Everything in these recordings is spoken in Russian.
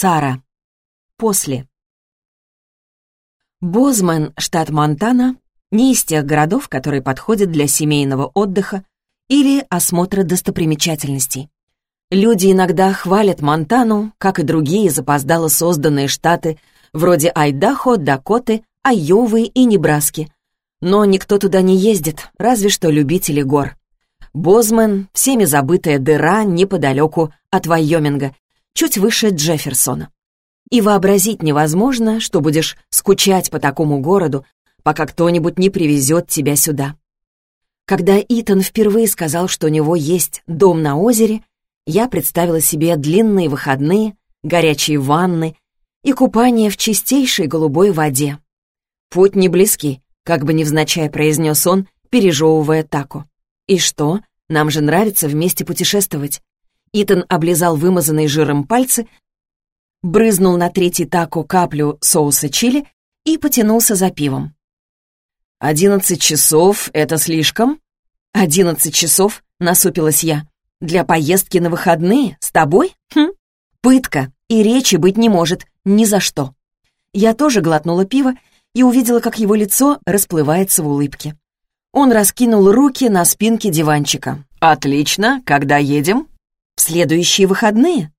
Сара. После. Бозман, штат Монтана, не из тех городов, которые подходят для семейного отдыха или осмотра достопримечательностей. Люди иногда хвалят Монтану, как и другие запоздало созданные штаты, вроде Айдахо, Дакоты, Айовы и Небраски. Но никто туда не ездит, разве что любители гор. Бозман — всеми забытая дыра неподалеку от Вайоминга, чуть выше Джефферсона. И вообразить невозможно, что будешь скучать по такому городу, пока кто-нибудь не привезет тебя сюда. Когда Итан впервые сказал, что у него есть дом на озере, я представила себе длинные выходные, горячие ванны и купание в чистейшей голубой воде. «Путь не близкий», как бы невзначай произнес он, пережевывая тако. «И что? Нам же нравится вместе путешествовать». Итан облизал вымазанные жиром пальцы, брызнул на третий тако каплю соуса чили и потянулся за пивом. «Одиннадцать часов — это слишком?» «Одиннадцать часов?» — насупилась я. «Для поездки на выходные? С тобой? Хм. Пытка, и речи быть не может, ни за что». Я тоже глотнула пиво и увидела, как его лицо расплывается в улыбке. Он раскинул руки на спинке диванчика. «Отлично, когда едем?» «В следующие выходные?»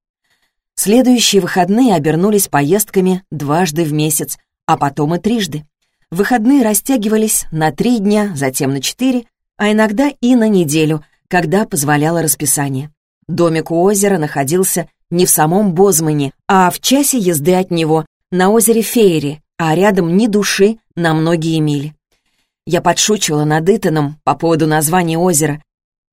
Следующие выходные обернулись поездками дважды в месяц, а потом и трижды. Выходные растягивались на три дня, затем на четыре, а иногда и на неделю, когда позволяло расписание. Домик у озера находился не в самом Бозмане, а в часе езды от него, на озере Фейри, а рядом ни души на многие мили. Я подшучивала над Итаном по поводу названия озера.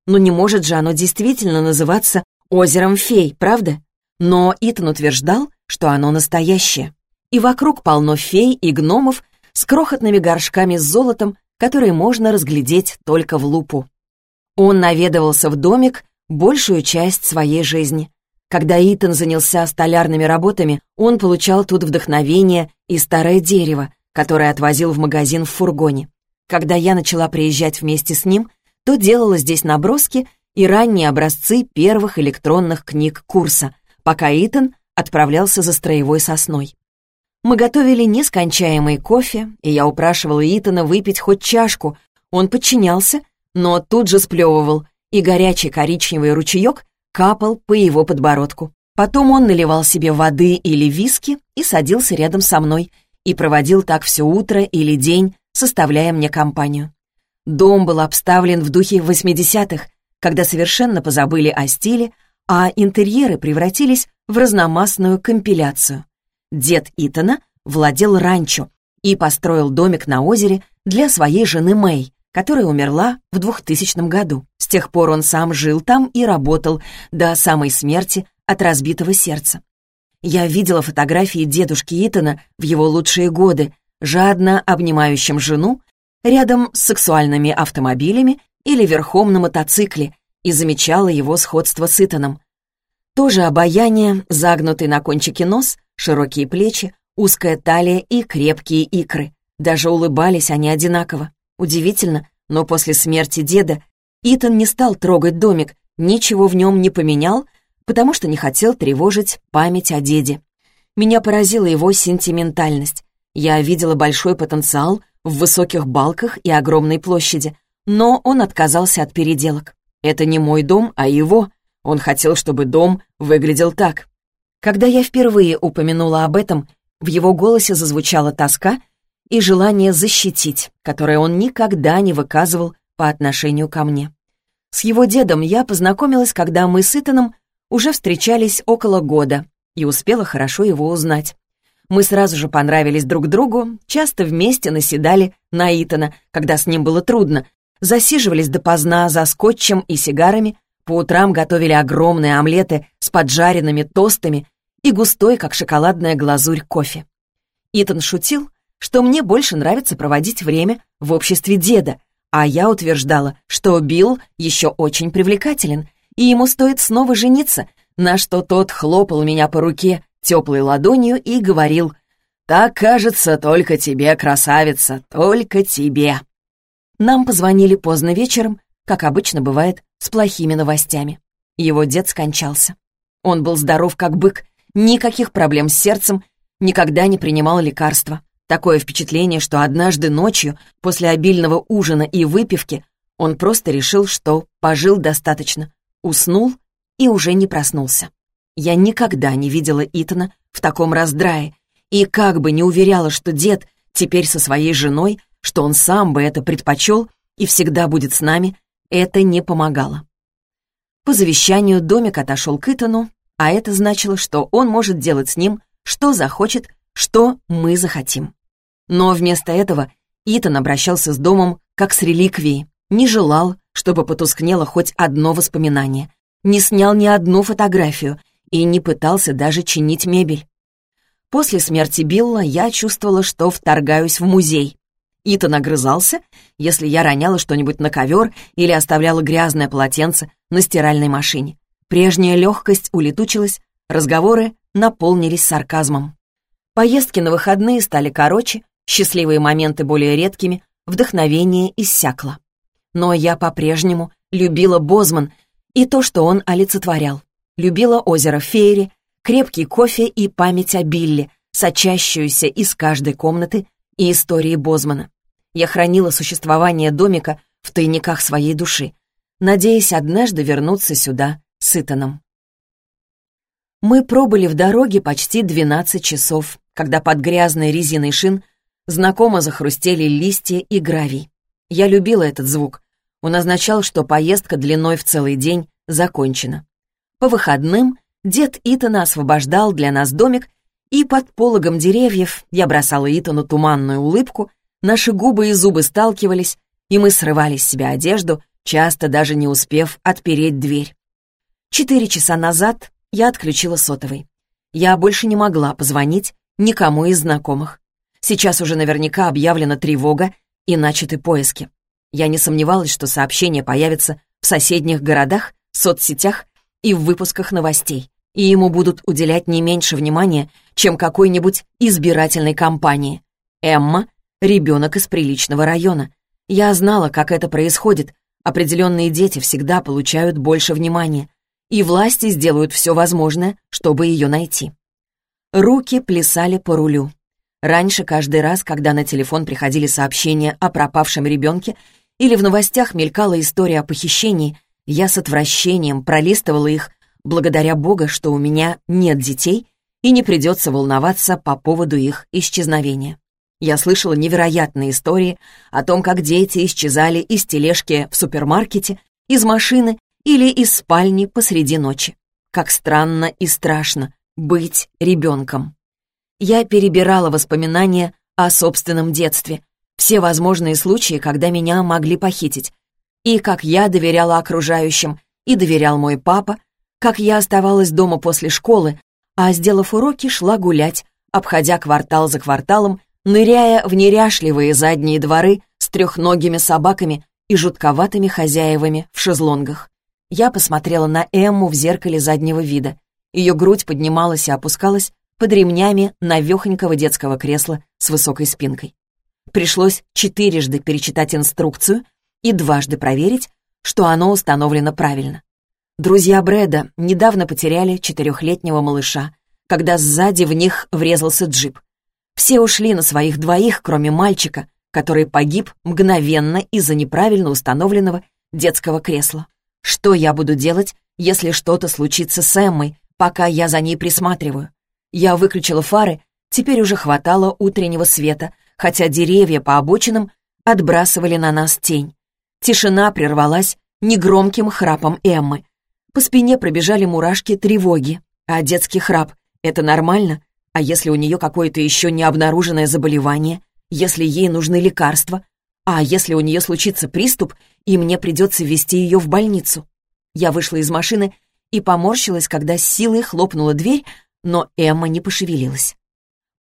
Но не может же оно действительно называться озером фей, правда? Но Итан утверждал, что оно настоящее. И вокруг полно фей и гномов с крохотными горшками с золотом, которые можно разглядеть только в лупу. Он наведывался в домик большую часть своей жизни. Когда Итан занялся столярными работами, он получал тут вдохновение и старое дерево, которое отвозил в магазин в фургоне. Когда я начала приезжать вместе с ним, то делала здесь наброски и ранние образцы первых электронных книг курса, пока Итан отправлялся за строевой сосной. Мы готовили нескончаемый кофе, и я упрашивала Итана выпить хоть чашку. Он подчинялся, но тут же сплевывал, и горячий коричневый ручеек капал по его подбородку. Потом он наливал себе воды или виски и садился рядом со мной, и проводил так все утро или день, составляя мне компанию. Дом был обставлен в духе 80-х, когда совершенно позабыли о стиле, а интерьеры превратились в разномастную компиляцию. Дед Итана владел ранчо и построил домик на озере для своей жены Мэй, которая умерла в 2000 году. С тех пор он сам жил там и работал до самой смерти от разбитого сердца. Я видела фотографии дедушки Итана в его лучшие годы, жадно обнимающим жену, рядом с сексуальными автомобилями или верхом на мотоцикле, и замечала его сходство с Итаном. Тоже обаяние, загнутый на кончике нос, широкие плечи, узкая талия и крепкие икры. Даже улыбались они одинаково. Удивительно, но после смерти деда Итан не стал трогать домик, ничего в нем не поменял, потому что не хотел тревожить память о деде. Меня поразила его сентиментальность. Я видела большой потенциал в высоких балках и огромной площади, но он отказался от переделок. Это не мой дом, а его. Он хотел, чтобы дом выглядел так. Когда я впервые упомянула об этом, в его голосе зазвучала тоска и желание защитить, которое он никогда не выказывал по отношению ко мне. С его дедом я познакомилась, когда мы с Итаном уже встречались около года и успела хорошо его узнать. Мы сразу же понравились друг другу, часто вместе наседали на Итана, когда с ним было трудно, засиживались допоздна за скотчем и сигарами, по утрам готовили огромные омлеты с поджаренными тостами и густой, как шоколадная глазурь, кофе. Итан шутил, что мне больше нравится проводить время в обществе деда, а я утверждала, что Билл еще очень привлекателен, и ему стоит снова жениться, на что тот хлопал меня по руке теплой ладонью и говорил «Так, кажется, только тебе, красавица, только тебе». Нам позвонили поздно вечером, как обычно бывает, с плохими новостями. Его дед скончался. Он был здоров как бык никаких проблем с сердцем, никогда не принимал лекарства. Такое впечатление, что однажды ночью, после обильного ужина и выпивки, он просто решил, что пожил достаточно, уснул и уже не проснулся. Я никогда не видела Итана в таком раздрае, и как бы не уверяла, что дед теперь со своей женой, что он сам бы это предпочел и всегда будет с нами, это не помогало. По завещанию домик отошел к Итану, а это значило, что он может делать с ним, что захочет, что мы захотим. Но вместо этого Итан обращался с домом как с реликвией, не желал, чтобы потускнело хоть одно воспоминание, не снял ни одну фотографию и не пытался даже чинить мебель. После смерти Билла я чувствовала, что вторгаюсь в музей. Итан огрызался, если я роняла что-нибудь на ковер или оставляла грязное полотенце на стиральной машине. Прежняя легкость улетучилась, разговоры наполнились сарказмом. Поездки на выходные стали короче, счастливые моменты более редкими, вдохновение иссякло. Но я по-прежнему любила Бозман и то, что он олицетворял. Любила озеро Фейри, крепкий кофе и память о Билли, сочащуюся из каждой комнаты и истории Бозмана. Я хранила существование домика в тайниках своей души, надеясь однажды вернуться сюда с Итаном. Мы пробыли в дороге почти 12 часов, когда под грязной резиной шин знакомо захрустели листья и гравий. Я любила этот звук. Он означал, что поездка длиной в целый день закончена. По выходным дед Итана освобождал для нас домик, и под пологом деревьев я бросала Итану туманную улыбку, наши губы и зубы сталкивались, и мы срывали с себя одежду, часто даже не успев отпереть дверь. Четыре часа назад я отключила сотовый. Я больше не могла позвонить никому из знакомых. Сейчас уже наверняка объявлена тревога и начаты поиски. Я не сомневалась, что сообщение появится в соседних городах, соцсетях и в выпусках новостей, и ему будут уделять не меньше внимания, чем какой-нибудь избирательной кампании. Эмма — ребенок из приличного района. Я знала, как это происходит. Определенные дети всегда получают больше внимания, и власти сделают все возможное, чтобы ее найти. Руки плясали по рулю. Раньше каждый раз, когда на телефон приходили сообщения о пропавшем ребенке или в новостях мелькала история о похищении, я с отвращением пролистывала их, благодаря Бога, что у меня нет детей и не придется волноваться по поводу их исчезновения. Я слышала невероятные истории о том, как дети исчезали из тележки в супермаркете, из машины или из спальни посреди ночи. Как странно и страшно быть ребенком. Я перебирала воспоминания о собственном детстве, все возможные случаи, когда меня могли похитить, и как я доверяла окружающим, и доверял мой папа, как я оставалась дома после школы, а, сделав уроки, шла гулять, обходя квартал за кварталом, ныряя в неряшливые задние дворы с трехногими собаками и жутковатыми хозяевами в шезлонгах. Я посмотрела на Эмму в зеркале заднего вида. Ее грудь поднималась и опускалась, под ремнями навехонького детского кресла с высокой спинкой. Пришлось четырежды перечитать инструкцию и дважды проверить, что оно установлено правильно. Друзья Брэда недавно потеряли четырехлетнего малыша, когда сзади в них врезался джип. Все ушли на своих двоих, кроме мальчика, который погиб мгновенно из-за неправильно установленного детского кресла. Что я буду делать, если что-то случится с Эммой, пока я за ней присматриваю? Я выключила фары, теперь уже хватало утреннего света, хотя деревья по обочинам отбрасывали на нас тень. Тишина прервалась негромким храпом Эммы. По спине пробежали мурашки тревоги. А детский храп — это нормально? А если у нее какое-то еще не обнаруженное заболевание? Если ей нужны лекарства? А если у нее случится приступ, и мне придется везти ее в больницу? Я вышла из машины и поморщилась, когда с силой хлопнула дверь, но Эмма не пошевелилась.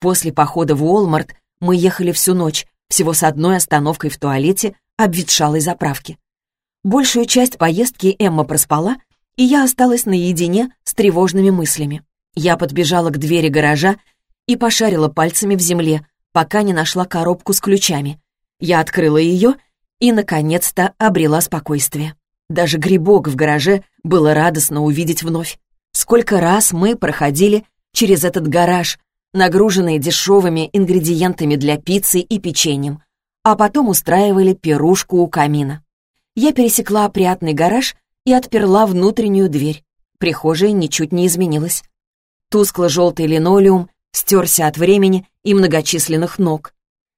После похода в Уолмарт мы ехали всю ночь, всего с одной остановкой в туалете обветшалой заправки. Большую часть поездки Эмма проспала, и я осталась наедине с тревожными мыслями. Я подбежала к двери гаража и пошарила пальцами в земле, пока не нашла коробку с ключами. Я открыла ее и, наконец-то, обрела спокойствие. Даже грибок в гараже было радостно увидеть вновь. Сколько раз мы проходили через этот гараж, нагруженный дешевыми ингредиентами для пиццы и печеньем, а потом устраивали пирушку у камина. Я пересекла опрятный гараж и отперла внутреннюю дверь. Прихожая ничуть не изменилась. Тускло-желтый линолеум стерся от времени и многочисленных ног.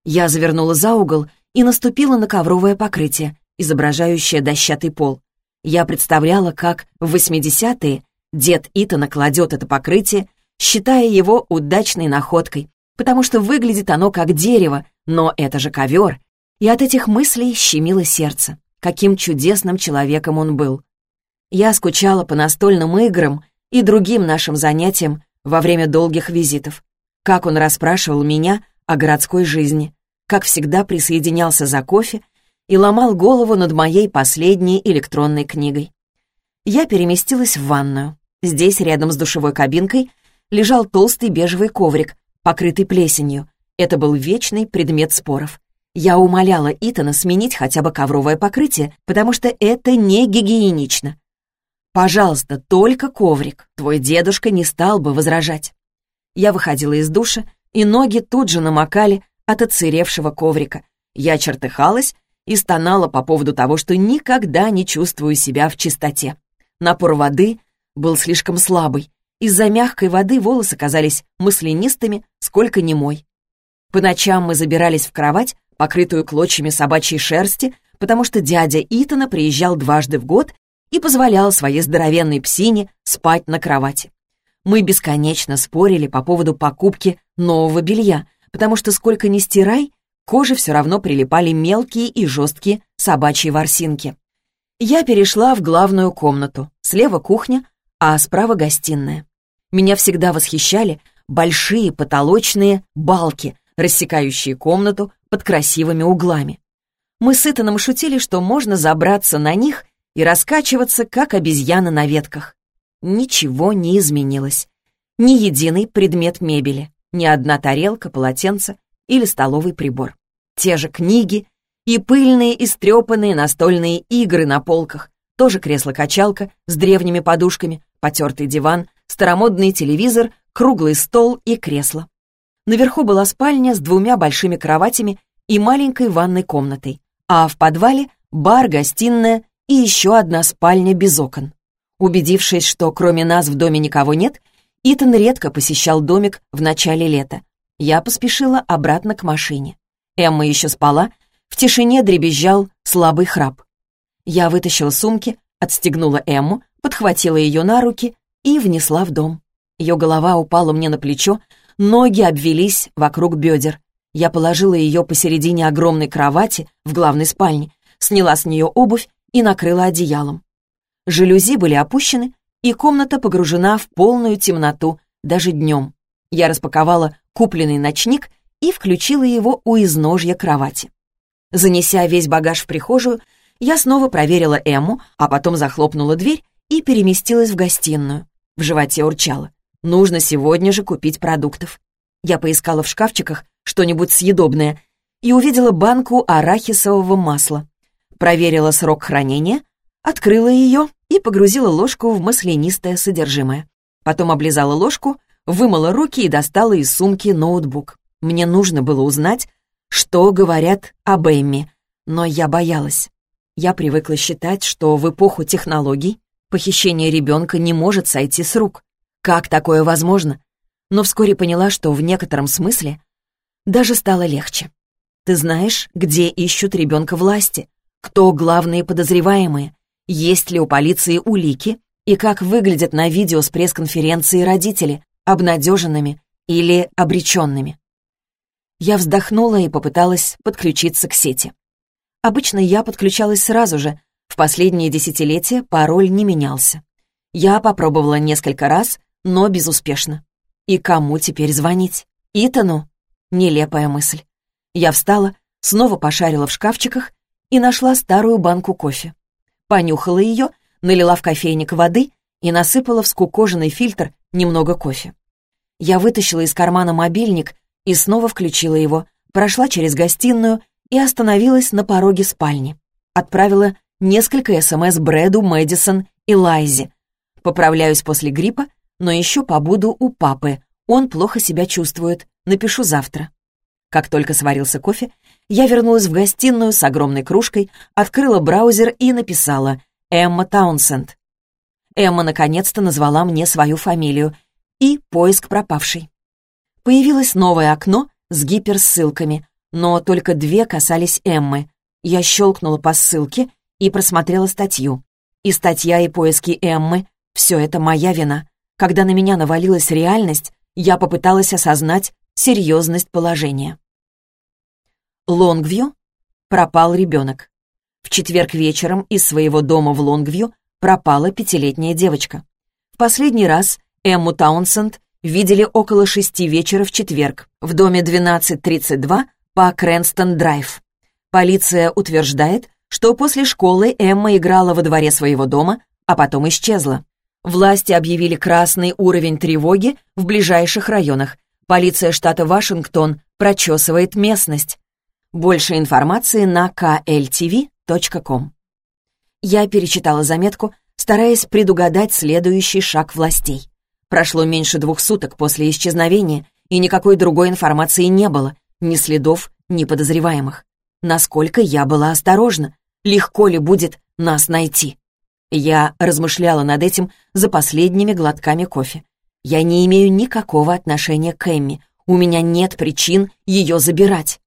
Я завернула за угол и наступила на ковровое покрытие, изображающее дощатый пол. Я представляла, как в 80-е дед Итана кладет это покрытие, считая его удачной находкой, потому что выглядит оно как дерево, но это же ковер. И от этих мыслей щемило сердце. Каким чудесным человеком он был. Я скучала по настольным играм и другим нашим занятиям во время долгих визитов. Как он расспрашивал меня о городской жизни, как всегда присоединялся за кофе и ломал голову над моей последней электронной книгой. Я переместилась в ванную. Здесь, рядом с душевой кабинкой, лежал толстый бежевый коврик, покрытый плесенью. Это был вечный предмет споров. Я умоляла Итана сменить хотя бы ковровое покрытие, потому что это не гигиенично. «Пожалуйста, только коврик. Твой дедушка не стал бы возражать». Я выходила из душа, и ноги тут же намокали от отсыревшего коврика. Я чертыхалась и стонала по поводу того, что никогда не чувствую себя в чистоте. Напор воды был слишком слабый. Из-за мягкой воды волосы казались маслянистыми, сколько не мой. По ночам мы забирались в кровать, покрытую клочьями собачьей шерсти, потому что дядя Итана приезжал дважды в год и позволял своей здоровенной псине спать на кровати. Мы бесконечно спорили по поводу покупки нового белья, потому что сколько ни стирай, коже все равно прилипали мелкие и жесткие собачьи ворсинки. Я перешла в главную комнату. Слева кухня, а справа гостиная. Меня всегда восхищали большие потолочные балки, рассекающие комнату под красивыми углами. Мы с Итаном шутили, что можно забраться на них и раскачиваться, как обезьяна на ветках. Ничего не изменилось. Ни единый предмет мебели, ни одна тарелка, полотенце или столовый прибор те же книги и пыльные истрепанные настольные игры на полках, тоже кресло-качалка с древними подушками, потертый диван, старомодный телевизор, круглый стол и кресло. Наверху была спальня с двумя большими кроватями и маленькой ванной комнатой, а в подвале бар, гостиная и еще одна спальня без окон. Убедившись, что кроме нас в доме никого нет, Итан редко посещал домик в начале лета. Я поспешила обратно к машине. Эмма еще спала, в тишине дребезжал слабый храп. Я вытащила сумки, отстегнула Эмму, подхватила ее на руки и внесла в дом. Ее голова упала мне на плечо, ноги обвелись вокруг бедер. Я положила ее посередине огромной кровати в главной спальне, сняла с нее обувь и накрыла одеялом. Жалюзи были опущены, и комната погружена в полную темноту, даже днем. Я распаковала купленный ночник и включила его у изножья кровати. Занеся весь багаж в прихожую, я снова проверила Эмму, а потом захлопнула дверь и переместилась в гостиную. В животе урчало. Нужно сегодня же купить продуктов. Я поискала в шкафчиках что-нибудь съедобное и увидела банку арахисового масла. Проверила срок хранения, открыла ее и погрузила ложку в маслянистое содержимое. Потом облизала ложку, вымыла руки и достала из сумки ноутбук. Мне нужно было узнать, что говорят об Эмми, но я боялась. Я привыкла считать, что в эпоху технологий похищение ребенка не может сойти с рук. Как такое возможно? Но вскоре поняла, что в некотором смысле даже стало легче. Ты знаешь, где ищут ребенка власти, кто главные подозреваемые, есть ли у полиции улики и как выглядят на видео с пресс-конференции родители, обнадеженными или обреченными. Я вздохнула и попыталась подключиться к сети. Обычно я подключалась сразу же. В последние десятилетия пароль не менялся. Я попробовала несколько раз, но безуспешно. И кому теперь звонить? Итану? Нелепая мысль. Я встала, снова пошарила в шкафчиках и нашла старую банку кофе. Понюхала ее, налила в кофейник воды и насыпала в скукоженный фильтр немного кофе. Я вытащила из кармана мобильник и снова включила его, прошла через гостиную и остановилась на пороге спальни. Отправила несколько СМС Брэду, Мэдисон и Лайзе. Поправляюсь после гриппа, но еще побуду у папы. Он плохо себя чувствует. Напишу завтра. Как только сварился кофе, я вернулась в гостиную с огромной кружкой, открыла браузер и написала «Эмма Таунсенд». Эмма наконец-то назвала мне свою фамилию и поиск пропавшей. Появилось новое окно с гиперссылками, но только две касались Эммы. Я щелкнула по ссылке и просмотрела статью. И статья, и поиски Эммы — все это моя вина. Когда на меня навалилась реальность, я попыталась осознать серьезность положения. Лонгвью пропал ребенок. В четверг вечером из своего дома в Лонгвью пропала пятилетняя девочка. В последний раз Эмму Таунсенд видели около шести вечера в четверг в доме 1232 по Крэнстон-Драйв. Полиция утверждает, что после школы Эмма играла во дворе своего дома, а потом исчезла. Власти объявили красный уровень тревоги в ближайших районах. Полиция штата Вашингтон прочесывает местность. Больше информации на kltv.com. Я перечитала заметку, стараясь предугадать следующий шаг властей. Прошло меньше двух суток после исчезновения, и никакой другой информации не было, ни следов, ни подозреваемых. Насколько я была осторожна, легко ли будет нас найти? Я размышляла над этим за последними глотками кофе. Я не имею никакого отношения к Эмми, у меня нет причин ее забирать.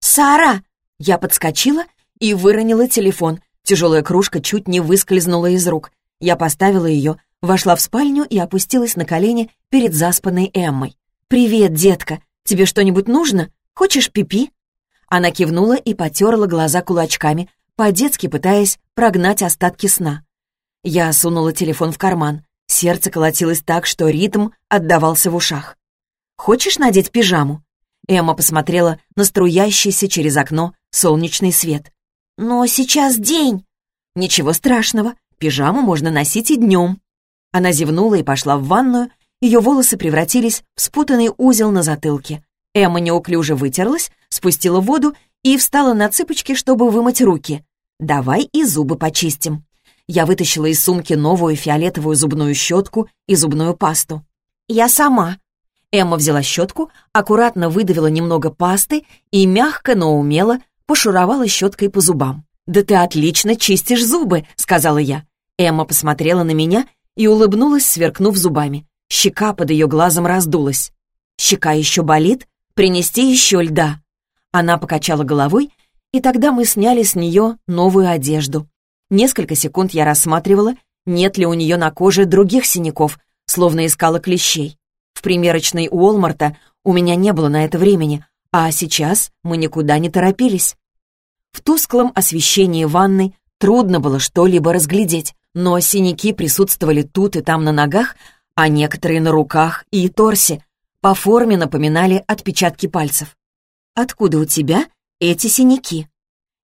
«Сара!» Я подскочила и выронила телефон. Тяжелая кружка чуть не выскользнула из рук. Я поставила ее, вошла в спальню и опустилась на колени перед заспанной Эммой. «Привет, детка! Тебе что-нибудь нужно? Хочешь пипи?» Она кивнула и потерла глаза кулачками, по-детски пытаясь прогнать остатки сна. Я сунула телефон в карман. Сердце колотилось так, что ритм отдавался в ушах. «Хочешь надеть пижаму?» Эмма посмотрела на струящийся через окно солнечный свет. «Но сейчас день!» «Ничего страшного, пижаму можно носить и днем». Она зевнула и пошла в ванную, ее волосы превратились в спутанный узел на затылке. Эмма неуклюже вытерлась, спустила воду и встала на цыпочки, чтобы вымыть руки. «Давай и зубы почистим». Я вытащила из сумки новую фиолетовую зубную щетку и зубную пасту. «Я сама». Эмма взяла щетку, аккуратно выдавила немного пасты и мягко, но умело пошуровала щеткой по зубам. «Да ты отлично чистишь зубы», — сказала я. Эмма посмотрела на меня и улыбнулась, сверкнув зубами. Щека под ее глазом раздулась. «Щека еще болит? Принести еще льда?» Она покачала головой, и тогда мы сняли с нее новую одежду. Несколько секунд я рассматривала, нет ли у нее на коже других синяков, словно искала клещей. В примерочной Уолмарта у меня не было на это времени, а сейчас мы никуда не торопились. В тусклом освещении ванны трудно было что-либо разглядеть, но синяки присутствовали тут и там на ногах, а некоторые на руках и торсе. По форме напоминали отпечатки пальцев. «Откуда у тебя эти синяки?»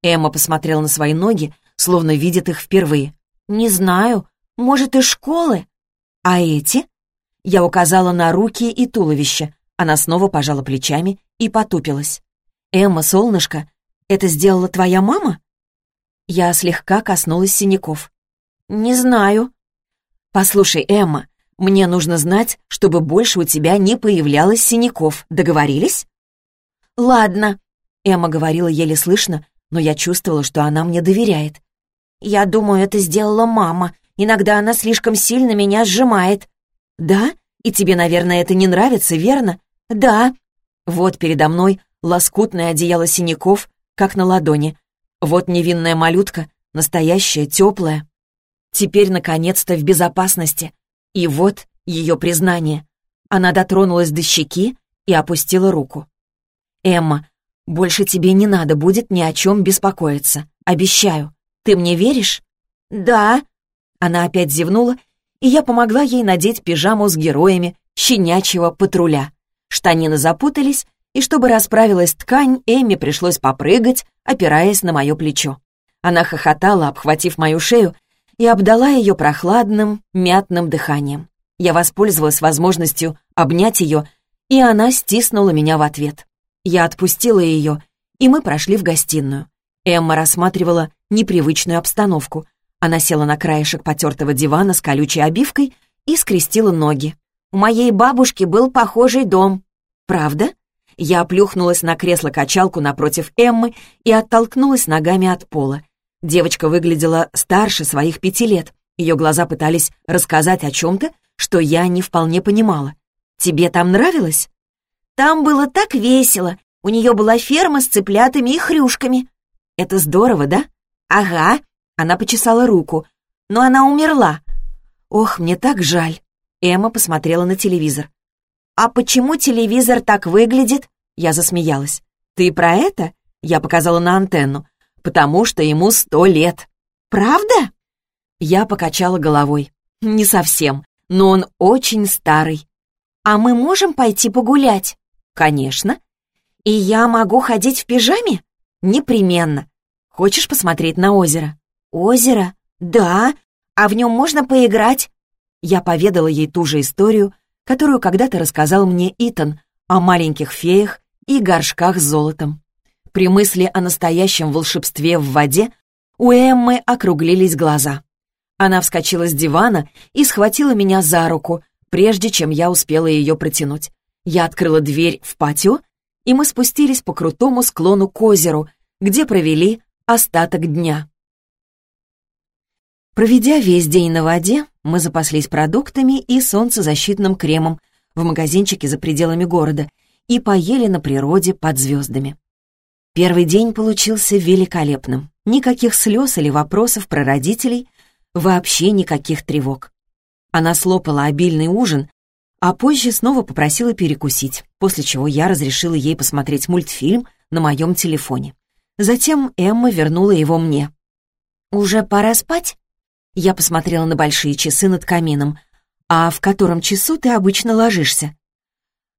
Эмма посмотрела на свои ноги, словно видит их впервые. «Не знаю. Может, из школы?» «А эти?» Я указала на руки и туловище. Она снова пожала плечами и потупилась. «Эмма, солнышко, это сделала твоя мама?» Я слегка коснулась синяков. «Не знаю». «Послушай, Эмма, мне нужно знать, чтобы больше у тебя не появлялось синяков. Договорились?» «Ладно», — Эмма говорила еле слышно, но я чувствовала, что она мне доверяет. «Я думаю, это сделала мама. Иногда она слишком сильно меня сжимает». «Да? И тебе, наверное, это не нравится, верно?» «Да». Вот передо мной лоскутное одеяло синяков, как на ладони. Вот невинная малютка, настоящая, теплая. Теперь, наконец-то, в безопасности. И вот ее признание. Она дотронулась до щеки и опустила руку. «Эмма, больше тебе не надо будет ни о чем беспокоиться. Обещаю. Ты мне веришь?» «Да». Она опять зевнула, и я помогла ей надеть пижаму с героями щенячьего патруля. Штанины запутались, и чтобы расправилась ткань, Эмме пришлось попрыгать, опираясь на мое плечо. Она хохотала, обхватив мою шею, и обдала ее прохладным, мятным дыханием. Я воспользовалась возможностью обнять ее, и она стиснула меня в ответ. Я отпустила ее, и мы прошли в гостиную. Эмма рассматривала непривычную обстановку. Она села на краешек потертого дивана с колючей обивкой и скрестила ноги. У моей бабушки был похожий дом». «Правда?» Я плюхнулась на кресло-качалку напротив Эммы и оттолкнулась ногами от пола. Девочка выглядела старше своих пяти лет. Ее глаза пытались рассказать о чем-то, что я не вполне понимала. «Тебе там нравилось?» «Там было так весело. У нее была ферма с цыплятами и хрюшками». «Это здорово, да?» «Ага». Она почесала руку. «Но она умерла». «Ох, мне так жаль». Эмма посмотрела на телевизор. «А почему телевизор так выглядит?» Я засмеялась. «Ты про это?» Я показала на антенну. «Потому что ему сто лет». «Правда?» Я покачала головой. «Не совсем, но он очень старый». «А мы можем пойти погулять?» «Конечно». «И я могу ходить в пижаме?» «Непременно. Хочешь посмотреть на озеро?» «Озеро? Да. А в нем можно поиграть?» Я поведала ей ту же историю, которую когда-то рассказал мне Итан о маленьких феях и горшках с золотом. При мысли о настоящем волшебстве в воде у Эммы округлились глаза. Она вскочила с дивана и схватила меня за руку, прежде чем я успела ее протянуть. Я открыла дверь в патио, и мы спустились по крутому склону к озеру, где провели остаток дня. Проведя весь день на воде, мы запаслись продуктами и солнцезащитным кремом в магазинчике за пределами города и поели на природе под звездами. Первый день получился великолепным. Никаких слез или вопросов про родителей, вообще никаких тревог. Она слопала обильный ужин, а позже снова попросила перекусить, после чего я разрешила ей посмотреть мультфильм на моем телефоне. Затем Эмма вернула его мне. «Уже пора спать?» Я посмотрела на большие часы над камином. «А в котором часу ты обычно ложишься?»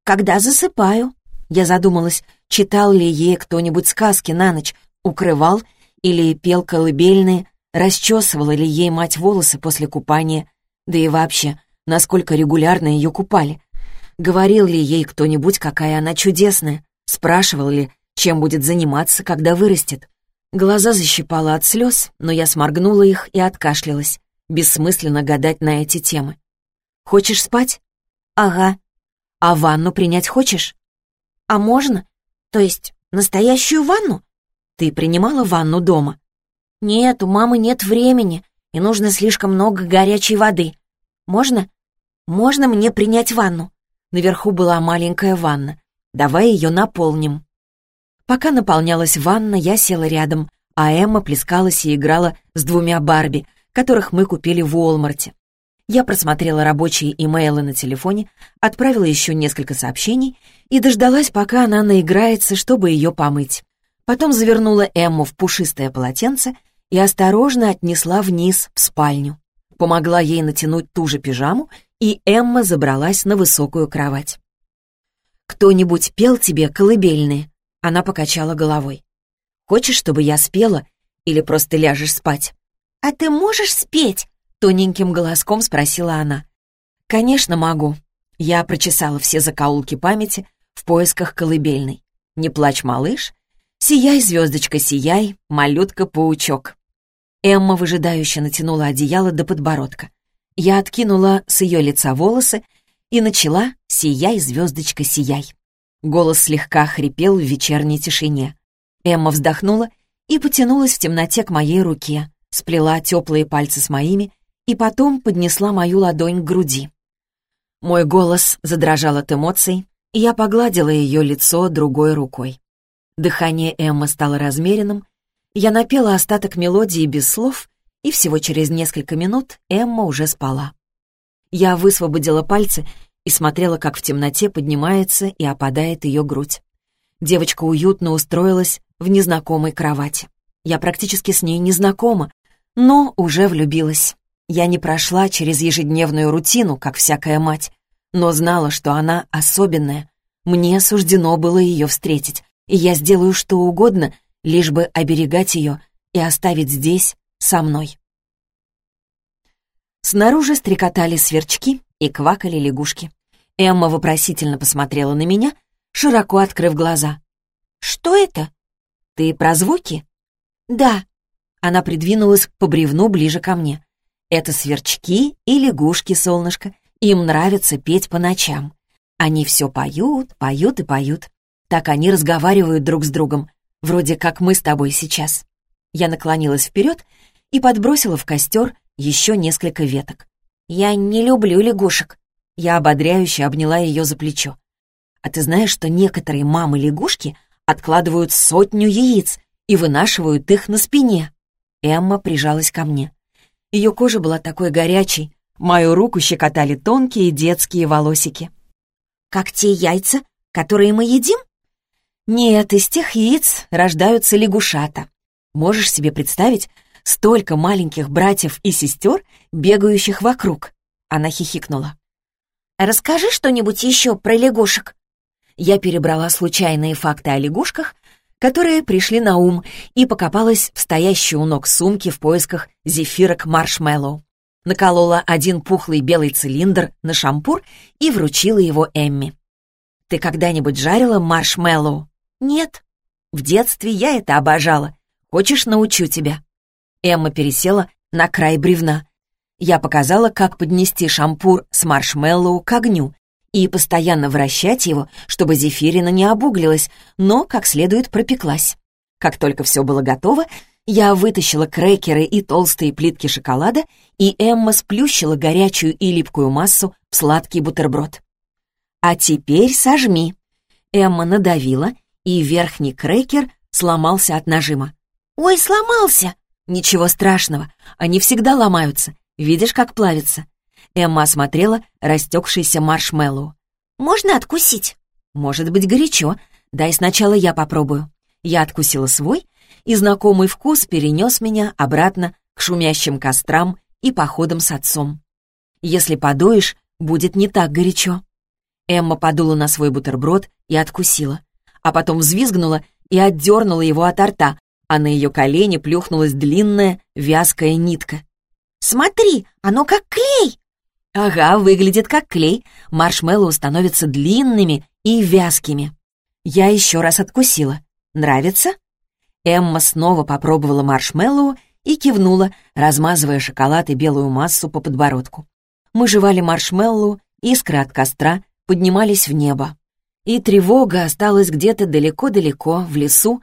«Когда засыпаю». Я задумалась, читал ли ей кто-нибудь сказки на ночь, укрывал или пел колыбельные, расчесывала ли ей мать волосы после купания, да и вообще, насколько регулярно ее купали. Говорил ли ей кто-нибудь, какая она чудесная, спрашивал ли, чем будет заниматься, когда вырастет. Глаза защипала от слез, но я сморгнула их и откашлялась. Бессмысленно гадать на эти темы. «Хочешь спать?» «Ага». «А ванну принять хочешь?» «А можно? То есть настоящую ванну?» «Ты принимала ванну дома?» «Нет, у мамы нет времени, и нужно слишком много горячей воды. Можно? Можно мне принять ванну?» Наверху была маленькая ванна. «Давай ее наполним». Пока наполнялась ванна, я села рядом, а Эмма плескалась и играла с двумя Барби, которых мы купили в Уолмарте. Я просмотрела рабочие имейлы на телефоне, отправила еще несколько сообщений и дождалась, пока она наиграется, чтобы ее помыть. Потом завернула Эмму в пушистое полотенце и осторожно отнесла вниз в спальню. Помогла ей натянуть ту же пижаму, и Эмма забралась на высокую кровать. «Кто-нибудь пел тебе колыбельные?» Она покачала головой. «Хочешь, чтобы я спела или просто ляжешь спать?» «А ты можешь спеть?» — тоненьким голоском спросила она. «Конечно могу». Я прочесала все закоулки памяти в поисках колыбельной. «Не плачь, малыш», «Сияй, звездочка, сияй, малютка-паучок». Эмма выжидающе натянула одеяло до подбородка. Я откинула с ее лица волосы и начала «Сияй, звездочка, сияй». Голос слегка хрипел в вечерней тишине. Эмма вздохнула и потянулась в темноте к моей руке, сплела теплые пальцы с моими и потом поднесла мою ладонь к груди. Мой голос задрожал от эмоций, и я погладила ее лицо другой рукой. Дыхание Эммы стало размеренным, я напела остаток мелодии без слов, и всего через несколько минут Эмма уже спала. Я высвободила пальцы и смотрела, как в темноте поднимается и опадает ее грудь. Девочка уютно устроилась в незнакомой кровати. Я практически с ней не знакома, но уже влюбилась. Я не прошла через ежедневную рутину, как всякая мать, но знала, что она особенная. Мне суждено было ее встретить, и я сделаю что угодно, лишь бы оберегать ее и оставить здесь со мной. Снаружи стрекотали сверчки, и квакали лягушки. Эмма вопросительно посмотрела на меня, широко открыв глаза. «Что это?» «Ты про звуки?» «Да». Она придвинулась по бревну ближе ко мне. «Это сверчки и лягушки, солнышко, Им нравится петь по ночам. Они все поют, поют и поют. Так они разговаривают друг с другом, вроде как мы с тобой сейчас. Я наклонилась вперед и подбросила в костер еще несколько веток. «Я не люблю лягушек». Я ободряюще обняла ее за плечо. «А ты знаешь, что некоторые мамы-лягушки откладывают сотню яиц и вынашивают их на спине?» Эмма прижалась ко мне. Ее кожа была такой горячей, мою руку щекотали тонкие детские волосики. «Как те яйца, которые мы едим?» «Нет, из тех яиц рождаются лягушата. Можешь себе представить, столько маленьких братьев и сестер, бегающих вокруг?» Она хихикнула. «Расскажи что-нибудь еще про лягушек». Я перебрала случайные факты о лягушках, которые пришли на ум, и покопалась в стоящей у ног сумке в поисках зефирок маршмеллоу. Наколола один пухлый белый цилиндр на шампур и вручила его Эмми. «Ты когда-нибудь жарила маршмеллоу?» «Нет». «В детстве я это обожала. Хочешь, научу тебя?» Эмма пересела на край бревна. Я показала, как поднести шампур с маршмеллоу к огню и постоянно вращать его, чтобы зефирина не обуглилась, но как следует пропеклась. Как только все было готово, я вытащила крекеры и толстые плитки шоколада, и Эмма сплющила горячую и липкую массу в сладкий бутерброд. «А теперь сожми». Эмма надавила, и верхний крекер сломался от нажима. «Ой, сломался!» «Ничего страшного, они всегда ломаются. Видишь, как плавится?» Эмма осмотрела растекшийся маршмеллоу. «Можно откусить?» «Может быть, горячо. Дай сначала я попробую». Я откусила свой, и знакомый вкус перенес меня обратно к шумящим кострам и походам с отцом. «Если подуешь, будет не так горячо». Эмма подула на свой бутерброд и откусила, а потом взвизгнула и отдернула его от рта, а на ее колени плюхнулась длинная вязкая нитка. «Смотри, оно как клей!» «Ага, выглядит как клей. Маршмеллоу становятся длинными и вязкими». Я еще раз откусила. «Нравится?» Эмма снова попробовала маршмеллоу и кивнула, размазывая шоколад и белую массу по подбородку. Мы жевали маршмеллоу, искры от костра поднимались в небо. И тревога осталась где-то далеко-далеко, в лесу,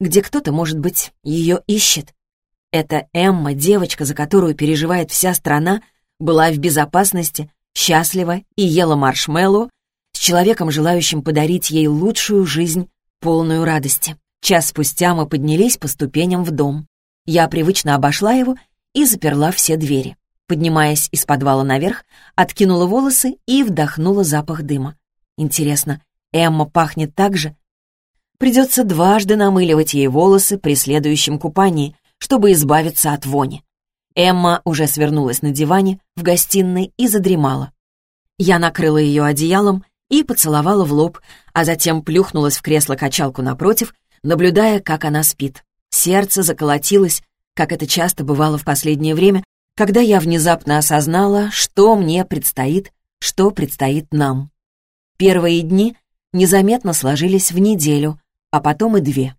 где кто-то, может быть, ее ищет. Эта Эмма, девочка, за которую переживает вся страна, была в безопасности, счастлива и ела маршмеллоу с человеком, желающим подарить ей лучшую жизнь, полную радости. Час спустя мы поднялись по ступеням в дом. Я привычно обошла его и заперла все двери. Поднимаясь из подвала наверх, откинула волосы и вдохнула запах дыма. Интересно, Эмма пахнет так же, Придется дважды намыливать ей волосы при следующем купании, чтобы избавиться от вони. Эмма уже свернулась на диване в гостиной и задремала. Я накрыла ее одеялом и поцеловала в лоб, а затем плюхнулась в кресло-качалку напротив, наблюдая, как она спит. Сердце заколотилось, как это часто бывало в последнее время, когда я внезапно осознала, что мне предстоит, что предстоит нам. Первые дни незаметно сложились в неделю, а потом и две.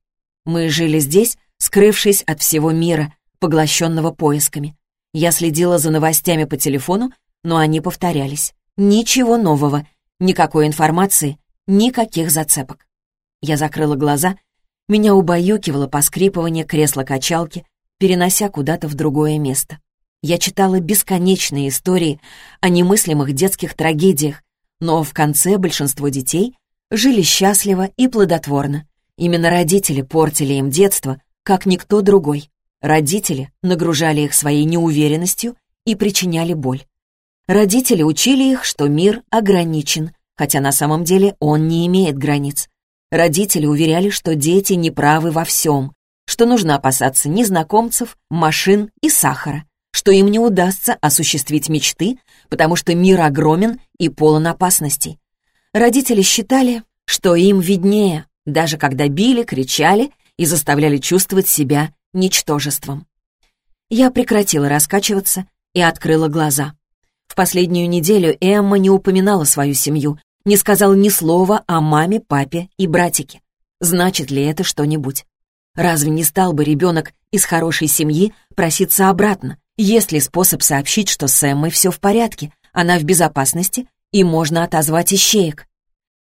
Мы жили здесь, скрывшись от всего мира, поглощенного поисками. Я следила за новостями по телефону, но они повторялись. Ничего нового, никакой информации, никаких зацепок. Я закрыла глаза, меня убаюкивало поскрипывание кресла-качалки, перенося куда-то в другое место. Я читала бесконечные истории о немыслимых детских трагедиях, но в конце большинство детей жили счастливо и плодотворно. Именно родители портили им детство, как никто другой. Родители нагружали их своей неуверенностью и причиняли боль. Родители учили их, что мир ограничен, хотя на самом деле он не имеет границ. Родители уверяли, что дети неправы во всем, что нужно опасаться незнакомцев, машин и сахара, что им не удастся осуществить мечты, потому что мир огромен и полон опасностей. Родители считали, что им виднее, даже когда били, кричали и заставляли чувствовать себя ничтожеством. Я прекратила раскачиваться и открыла глаза. В последнюю неделю Эмма не упоминала свою семью, не сказала ни слова о маме, папе и братике. Значит ли это что-нибудь? Разве не стал бы ребенок из хорошей семьи проситься обратно? Есть ли способ сообщить, что с Эммой все в порядке, она в безопасности и можно отозвать ищеек.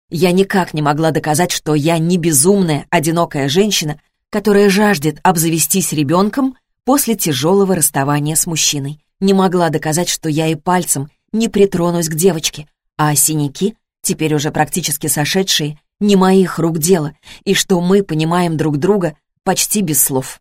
Я никак не могла доказать, что я не безумная, одинокая женщина, которая жаждет обзавестись ребенком после тяжелого расставания с мужчиной. Не могла доказать, что я и пальцем не притронусь к девочке, а синяки, теперь уже практически сошедшие, не моих рук дело, и что мы понимаем друг друга почти без слов.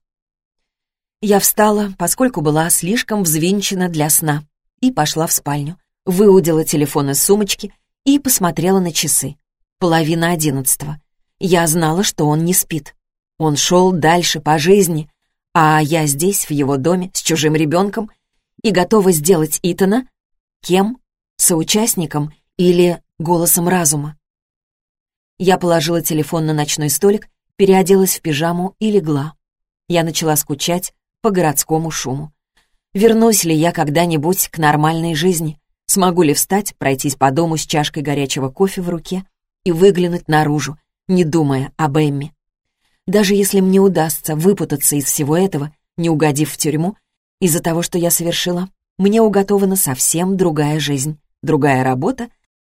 Я встала, поскольку была слишком взвинчена для сна, и пошла в спальню, выудила телефон из сумочки и посмотрела на часы. Половина одиннадцатого. Я знала, что он не спит. Он шел дальше по жизни, а я здесь, в его доме, с чужим ребенком, и готова сделать Итана кем? Соучастником или голосом разума? Я положила телефон на ночной столик, переоделась в пижаму и легла. Я начала скучать по городскому шуму. Вернусь ли я когда-нибудь к нормальной жизни? Смогу ли встать, пройтись по дому с чашкой горячего кофе в руке и выглянуть наружу, не думая об Эмме? Даже если мне удастся выпутаться из всего этого, не угодив в тюрьму, из-за того, что я совершила, мне уготована совсем другая жизнь, другая работа,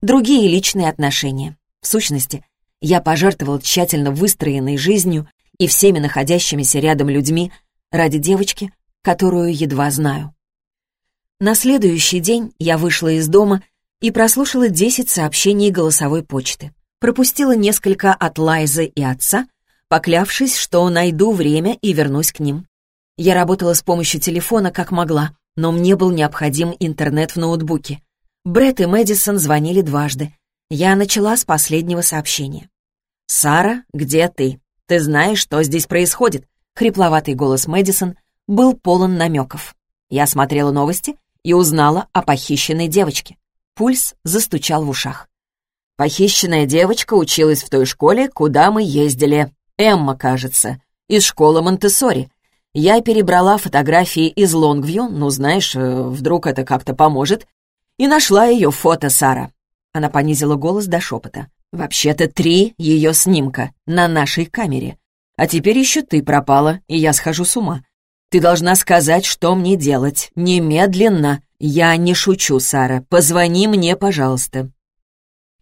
другие личные отношения. В сущности, я пожертвовал тщательно выстроенной жизнью и всеми находящимися рядом людьми ради девочки, которую едва знаю. На следующий день я вышла из дома и прослушала 10 сообщений голосовой почты. Пропустила несколько от Лайзы и отца, поклявшись, что найду время и вернусь к ним. Я работала с помощью телефона как могла, но мне был необходим интернет в ноутбуке. Брэд и Мэдисон звонили дважды. Я начала с последнего сообщения. «Сара, где ты? Ты знаешь, что здесь происходит?» Хрипловатый голос Мэдисон был полон намеков. Я смотрела новости и узнала о похищенной девочке. Пульс застучал в ушах. Похищенная девочка училась в той школе, куда мы ездили. Эмма, кажется, из школы Монтессори. Я перебрала фотографии из Лонгвью, ну, знаешь, э, вдруг это как-то поможет, и нашла ее фото Сара. Она понизила голос до шепота. «Вообще-то три ее снимка на нашей камере. А теперь еще ты пропала, и я схожу с ума. Ты должна сказать, что мне делать. Немедленно. Я не шучу, Сара. Позвони мне, пожалуйста».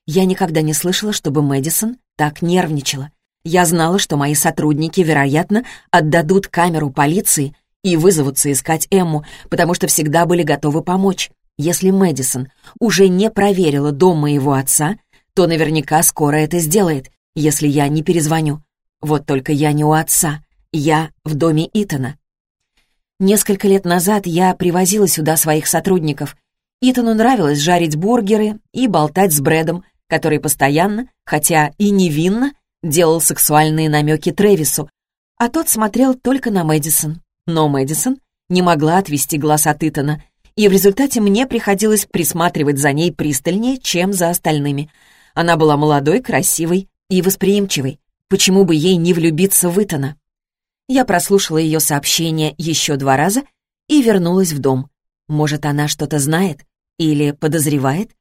Я никогда не слышала, чтобы Мэдисон так нервничала. Я знала, что мои сотрудники, вероятно, отдадут камеру полиции и вызовутся искать Эмму, потому что всегда были готовы помочь. Если Мэдисон уже не проверила дом моего отца, то наверняка скоро это сделает, если я не перезвоню. Вот только я не у отца, я в доме Итана. Несколько лет назад я привозила сюда своих сотрудников. Итану нравилось жарить бургеры и болтать с Брэдом, который постоянно, хотя и невинно, делал сексуальные намеки Трэвису, а тот смотрел только на Мэдисон. Но Мэдисон не могла отвести глаз от Итана, и в результате мне приходилось присматривать за ней пристальнее, чем за остальными. Она была молодой, красивой и восприимчивой. Почему бы ей не влюбиться в Итана? Я прослушала ее сообщение еще два раза и вернулась в дом. Может, она что-то знает или подозревает?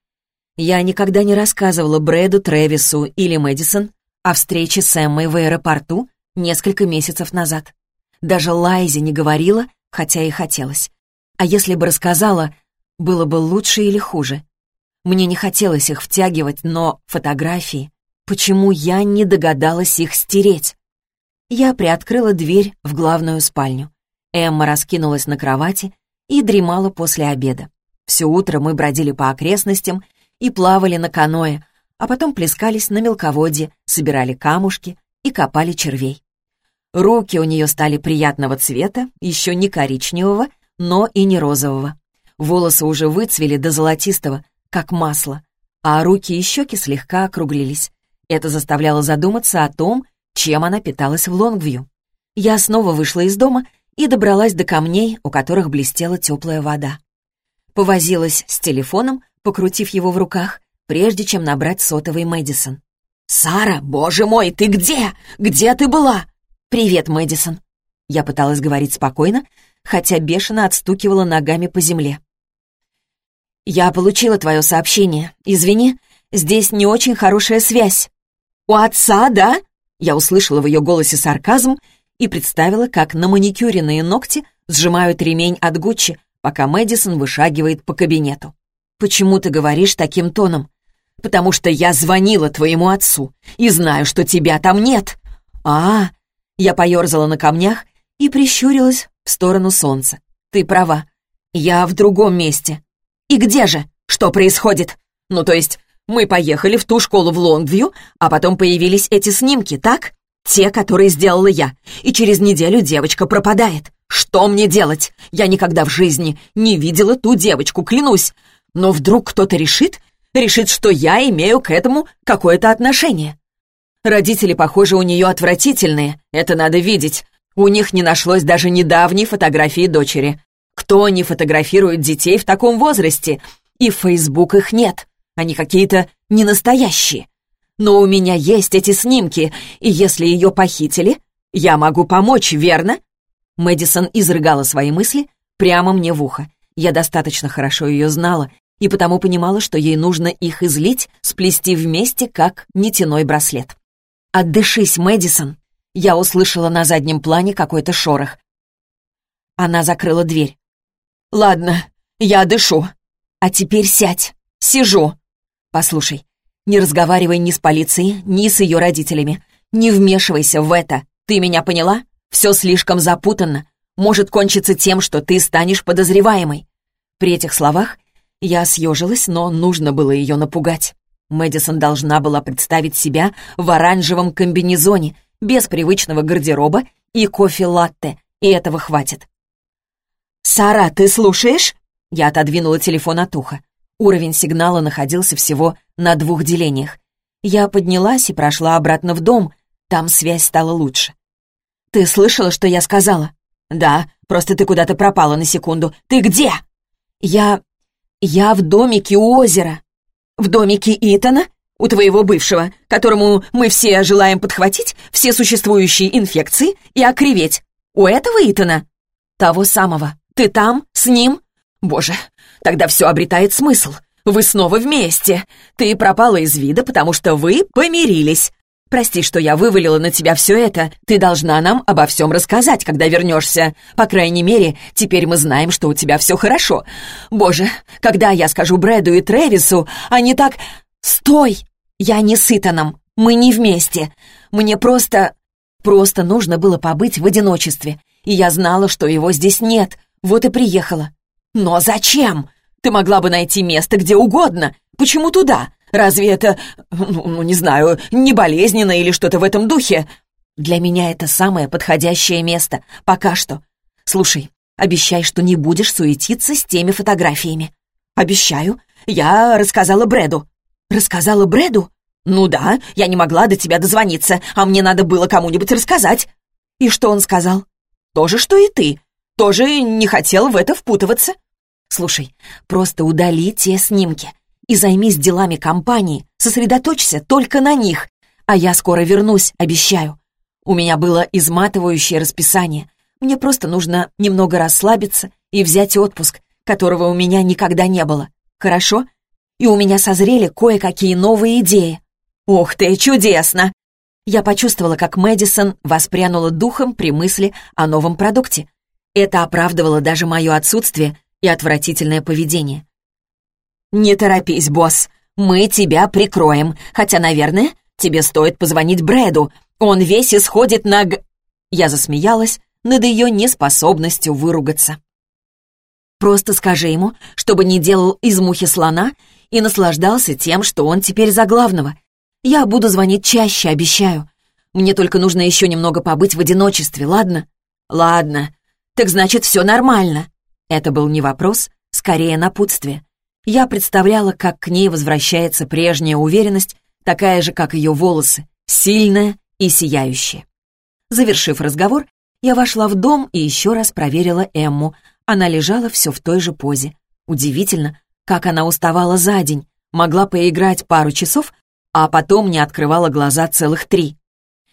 Я никогда не рассказывала Брэду, Трэвису или Мэдисон о встрече с Эммой в аэропорту несколько месяцев назад. Даже Лайзе не говорила, хотя и хотелось. А если бы рассказала, было бы лучше или хуже? Мне не хотелось их втягивать, но фотографии... Почему я не догадалась их стереть? Я приоткрыла дверь в главную спальню. Эмма раскинулась на кровати и дремала после обеда. Все утро мы бродили по окрестностям и плавали на каное, а потом плескались на мелководье, собирали камушки и копали червей. Руки у нее стали приятного цвета, еще не коричневого, но и не розового. Волосы уже выцвели до золотистого, как масло, а руки и щеки слегка округлились. Это заставляло задуматься о том, чем она питалась в Лонгвью. Я снова вышла из дома и добралась до камней, у которых блестела теплая вода. Повозилась с телефоном, покрутив его в руках, прежде чем набрать сотовый Мэдисон. «Сара, боже мой, ты где? Где ты была?» «Привет, Мэдисон». Я пыталась говорить спокойно, хотя бешено отстукивала ногами по земле. «Я получила твое сообщение. Извини, здесь не очень хорошая связь». «У отца, да?» Я услышала в ее голосе сарказм и представила, как на маникюренные ногти сжимают ремень от Гуччи, пока Мэдисон вышагивает по кабинету. Почему ты говоришь таким тоном? Потому что я звонила твоему отцу и знаю, что тебя там нет. А, я поерзала на камнях и прищурилась в сторону солнца. Ты права. Я в другом месте. И где же? Что происходит? Ну, то есть, мы поехали в ту школу в Лонгвью, а потом появились эти снимки, так? Те, которые сделала я. И через неделю девочка пропадает. Что мне делать? Я никогда в жизни не видела ту девочку, клянусь. Но вдруг кто-то решит, решит, что я имею к этому какое-то отношение. Родители, похоже, у нее отвратительные, это надо видеть. У них не нашлось даже недавней фотографии дочери. Кто не фотографирует детей в таком возрасте? И в Facebook их нет. Они какие-то ненастоящие. Но у меня есть эти снимки, и если ее похитили, я могу помочь, верно?» Мэдисон изрыгала свои мысли прямо мне в ухо. Я достаточно хорошо ее знала, и потому понимала, что ей нужно их излить, сплести вместе, как нитяной браслет. «Отдышись, Мэдисон!» Я услышала на заднем плане какой-то шорох. Она закрыла дверь. «Ладно, я дышу. А теперь сядь. Сижу. Послушай, не разговаривай ни с полицией, ни с ее родителями. Не вмешивайся в это. Ты меня поняла? Все слишком запутанно. Может кончиться тем, что ты станешь подозреваемой». При этих словах я съежилась, но нужно было ее напугать. Мэдисон должна была представить себя в оранжевом комбинезоне, без привычного гардероба и кофе-латте, и этого хватит. «Сара, ты слушаешь?» Я отодвинула телефон от уха. Уровень сигнала находился всего на двух делениях. Я поднялась и прошла обратно в дом, там связь стала лучше. «Ты слышала, что я сказала?» «Да, просто ты куда-то пропала на секунду. Ты где?» «Я... я в домике у озера». «В домике Итана? У твоего бывшего, которому мы все желаем подхватить все существующие инфекции и окриветь. У этого Итана?» «Того самого. Ты там? С ним?» «Боже, тогда все обретает смысл. Вы снова вместе. Ты пропала из вида, потому что вы помирились. Прости, что я вывалила на тебя все это. Ты должна нам обо всем рассказать, когда вернешься. По крайней мере, теперь мы знаем, что у тебя все хорошо. Боже, когда я скажу Брэду и Трэвису, они так... Стой! Я не с Итаном. Мы не вместе. Мне просто... Просто нужно было побыть в одиночестве. И я знала, что его здесь нет. Вот и приехала. Но зачем? Ты могла бы найти место где угодно. Почему туда? Разве это, ну, не знаю, не болезненно или что-то в этом духе? Для меня это самое подходящее место. Пока что. Слушай, обещай, что не будешь суетиться с теми фотографиями. Обещаю. Я рассказала Брэду. Рассказала Брэду? Ну да, я не могла до тебя дозвониться, а мне надо было кому-нибудь рассказать. И что он сказал? То же, что и ты. Тоже не хотел в это впутываться. Слушай, просто удали те снимки и займись делами компании, сосредоточься только на них. А я скоро вернусь, обещаю. У меня было изматывающее расписание. Мне просто нужно немного расслабиться и взять отпуск, которого у меня никогда не было. Хорошо? И у меня созрели кое-какие новые идеи. Ух ты, чудесно! Я почувствовала, как Мэдисон воспрянула духом при мысли о новом продукте. Это оправдывало даже мое отсутствие и отвратительное поведение. «Не торопись, босс. Мы тебя прикроем. Хотя, наверное, тебе стоит позвонить Брэду. Он весь исходит на г...» Я засмеялась над ее неспособностью выругаться. «Просто скажи ему, чтобы не делал из мухи слона и наслаждался тем, что он теперь за главного. Я буду звонить чаще, обещаю. Мне только нужно еще немного побыть в одиночестве, ладно?» «Ладно. Так значит, все нормально». Это был не вопрос, скорее напутствие. Я представляла, как к ней возвращается прежняя уверенность, такая же, как ее волосы, сильная и сияющая. Завершив разговор, я вошла в дом и еще раз проверила Эмму. Она лежала все в той же позе. Удивительно, как она уставала за день, могла поиграть пару часов, а потом не открывала глаза целых три.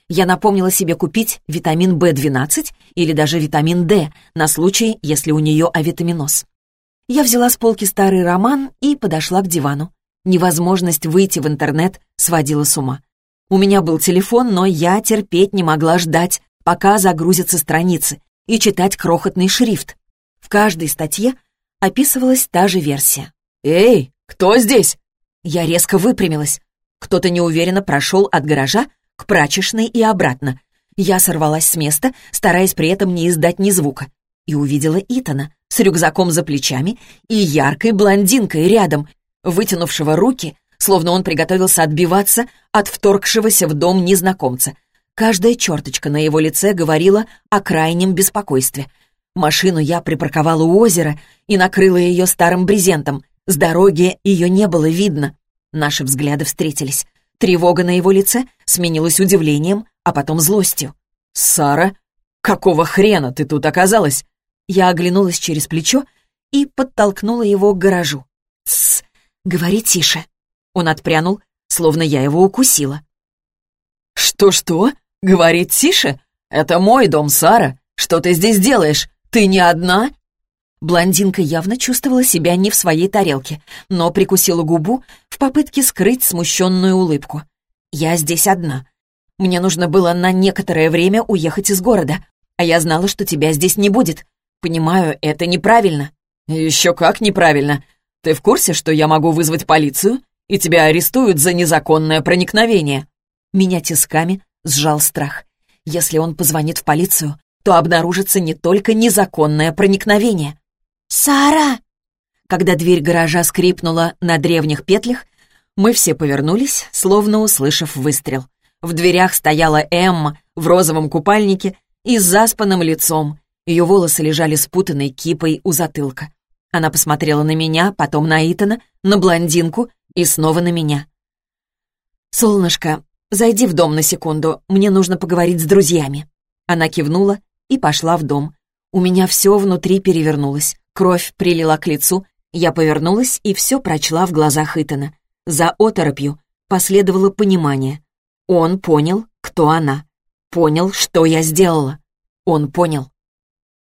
Я напомнила себе купить витамин В12 или даже витамин D на случай, если у нее авитаминоз. Я взяла с полки старый роман и подошла к дивану. Невозможность выйти в интернет сводила с ума. У меня был телефон, но я терпеть не могла ждать, пока загрузятся страницы, и читать крохотный шрифт. В каждой статье описывалась та же версия. «Эй, кто здесь?» Я резко выпрямилась. Кто-то неуверенно прошел от гаража к прачечной и обратно. Я сорвалась с места, стараясь при этом не издать ни звука, и увидела Итана с рюкзаком за плечами и яркой блондинкой рядом, вытянувшего руки, словно он приготовился отбиваться от вторгшегося в дом незнакомца. Каждая черточка на его лице говорила о крайнем беспокойстве. Машину я припарковала у озера и накрыла ее старым брезентом. С дороги ее не было видно. Наши взгляды встретились. Тревога на его лице сменилась удивлением, а потом злостью. «Сара, какого хрена ты тут оказалась?» Я оглянулась через плечо и подтолкнула его к гаражу. «Тссс, говори тише». Он отпрянул, словно я его укусила. «Что-что? Говорит тише? Это мой дом, Сара. Что ты здесь делаешь? Ты не одна?» Блондинка явно чувствовала себя не в своей тарелке, но прикусила губу в попытке скрыть смущенную улыбку. «Я здесь одна. Мне нужно было на некоторое время уехать из города, а я знала, что тебя здесь не будет. Понимаю, это неправильно». «Еще как неправильно. Ты в курсе, что я могу вызвать полицию, и тебя арестуют за незаконное проникновение?» Меня тисками сжал страх. Если он позвонит в полицию, то обнаружится не только незаконное проникновение. «Сара!» Когда дверь гаража скрипнула на древних петлях, мы все повернулись, словно услышав выстрел. В дверях стояла Эмма в розовом купальнике и с заспанным лицом. Ее волосы лежали спутанной кипой у затылка. Она посмотрела на меня, потом на Итана, на блондинку и снова на меня. «Солнышко, зайди в дом на секунду, мне нужно поговорить с друзьями». Она кивнула и пошла в дом. У меня все внутри перевернулось. Кровь прилила к лицу, я повернулась и все прочла в глазах Итана. За оторопью последовало понимание. Он понял, кто она. Понял, что я сделала. Он понял.